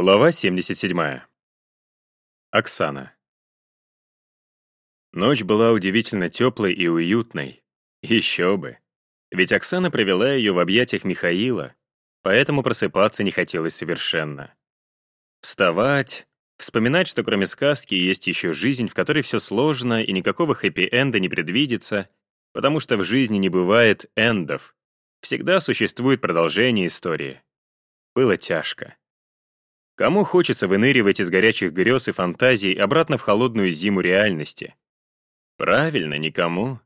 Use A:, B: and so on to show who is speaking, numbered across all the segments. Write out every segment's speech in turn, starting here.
A: Глава 77. Оксана. Ночь была удивительно теплой и уютной. Еще бы. Ведь Оксана провела ее в объятиях Михаила, поэтому просыпаться не хотелось совершенно. Вставать, вспоминать, что кроме сказки есть еще жизнь, в которой все сложно и никакого хэппи-энда не предвидится, потому что в жизни не бывает эндов. Всегда существует продолжение истории. Было тяжко. Кому хочется выныривать из горячих грез и фантазий обратно в холодную зиму реальности? Правильно, никому.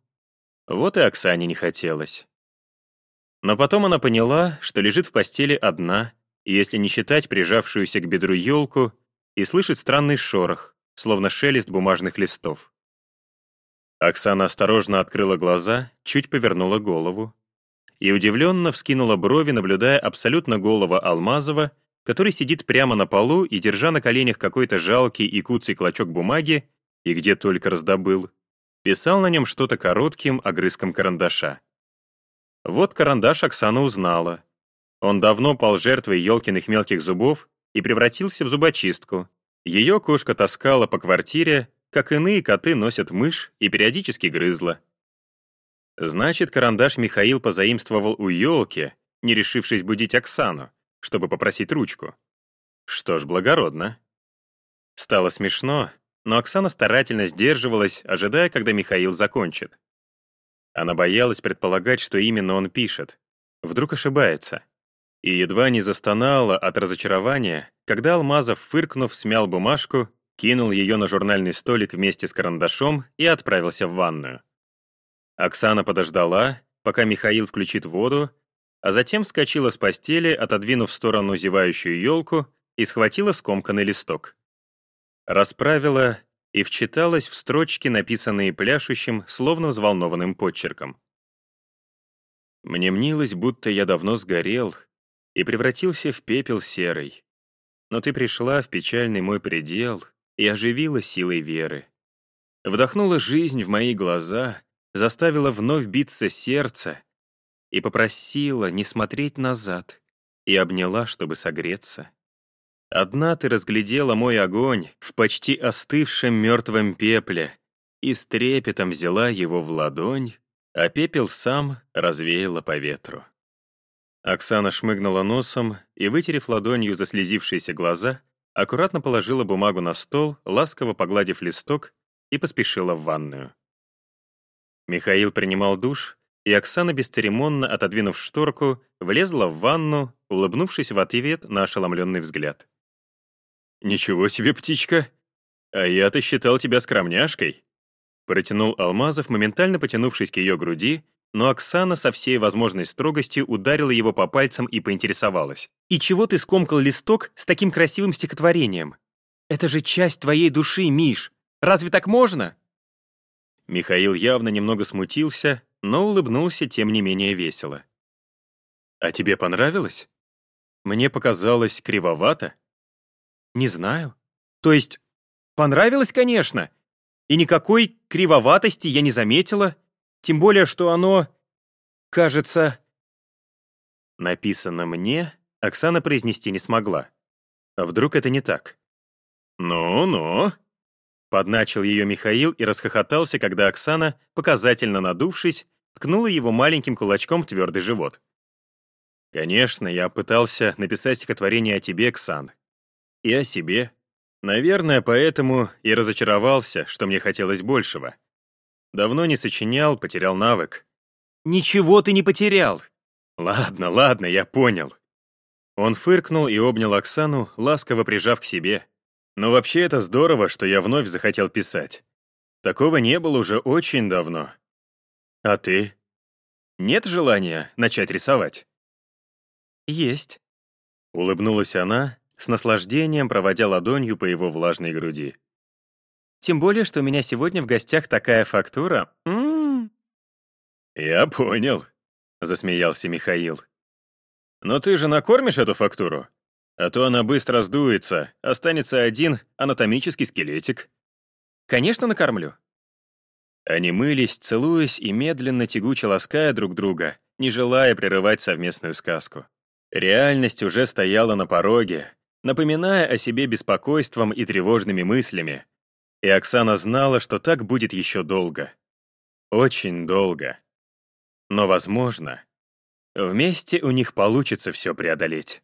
A: Вот и Оксане не хотелось. Но потом она поняла, что лежит в постели одна, если не считать прижавшуюся к бедру елку, и слышит странный шорох, словно шелест бумажных листов. Оксана осторожно открыла глаза, чуть повернула голову и удивленно вскинула брови, наблюдая абсолютно голого Алмазова, который сидит прямо на полу и, держа на коленях какой-то жалкий и куцый клочок бумаги, и где только раздобыл, писал на нем что-то коротким огрызком карандаша. Вот карандаш Оксана узнала. Он давно пал жертвой елкиных мелких зубов и превратился в зубочистку. Ее кошка таскала по квартире, как иные коты носят мышь и периодически грызла. Значит, карандаш Михаил позаимствовал у елки, не решившись будить Оксану, чтобы попросить ручку. Что ж, благородно. Стало смешно, но Оксана старательно сдерживалась, ожидая, когда Михаил закончит. Она боялась предполагать, что именно он пишет. Вдруг ошибается. И едва не застонала от разочарования, когда Алмазов, фыркнув, смял бумажку, кинул ее на журнальный столик вместе с карандашом и отправился в ванную. Оксана подождала, пока Михаил включит воду, а затем вскочила с постели, отодвинув в сторону зевающую елку и схватила скомканный листок. Расправила и вчиталась в строчки, написанные пляшущим, словно взволнованным подчерком. Мне мнилось, будто я давно сгорел и превратился в пепел серый. Но ты пришла в печальный мой предел и оживила силой веры. Вдохнула жизнь в мои глаза, заставила вновь биться сердце, и попросила не смотреть назад, и обняла, чтобы согреться. Одна ты разглядела мой огонь в почти остывшем мертвом пепле и с трепетом взяла его в ладонь, а пепел сам развеяла по ветру. Оксана шмыгнула носом и, вытерев ладонью заслезившиеся глаза, аккуратно положила бумагу на стол, ласково погладив листок, и поспешила в ванную. Михаил принимал душ, и Оксана, бесцеремонно отодвинув шторку, влезла в ванну, улыбнувшись в ответ на ошеломленный взгляд. «Ничего себе, птичка! А я-то считал тебя скромняшкой!» Протянул Алмазов, моментально потянувшись к ее груди, но Оксана со всей возможной строгостью ударила его по пальцам и поинтересовалась. «И чего ты скомкал листок с таким красивым стихотворением? Это же часть твоей души, Миш! Разве так можно?» Михаил явно немного смутился, но улыбнулся тем не менее весело. «А тебе понравилось? Мне показалось кривовато?» «Не знаю. То есть, понравилось, конечно. И никакой кривоватости я не заметила, тем более, что оно, кажется...» Написано «мне» Оксана произнести не смогла. А вдруг это не так? «Ну-ну», Подначил ее Михаил и расхохотался, когда Оксана, показательно надувшись, ткнула его маленьким кулачком в твердый живот. «Конечно, я пытался написать стихотворение о тебе, Ксан. И о себе. Наверное, поэтому и разочаровался, что мне хотелось большего. Давно не сочинял, потерял навык». «Ничего ты не потерял!» «Ладно, ладно, я понял». Он фыркнул и обнял Оксану, ласково прижав к себе. Но вообще это здорово, что я вновь захотел писать. Такого не было уже очень давно. А ты? Нет желания начать рисовать? Есть. Улыбнулась она, с наслаждением проводя ладонью по его влажной груди. Тем более, что у меня сегодня в гостях такая фактура. М -м -м. Я понял, засмеялся Михаил. Но ты же накормишь эту фактуру? А то она быстро сдуется, останется один анатомический скелетик. Конечно, накормлю. Они мылись, целуясь и медленно тягуче лаская друг друга, не желая прерывать совместную сказку. Реальность уже стояла на пороге, напоминая о себе беспокойством и тревожными мыслями, и Оксана знала, что так будет еще долго. Очень долго. Но, возможно, вместе у них получится все преодолеть.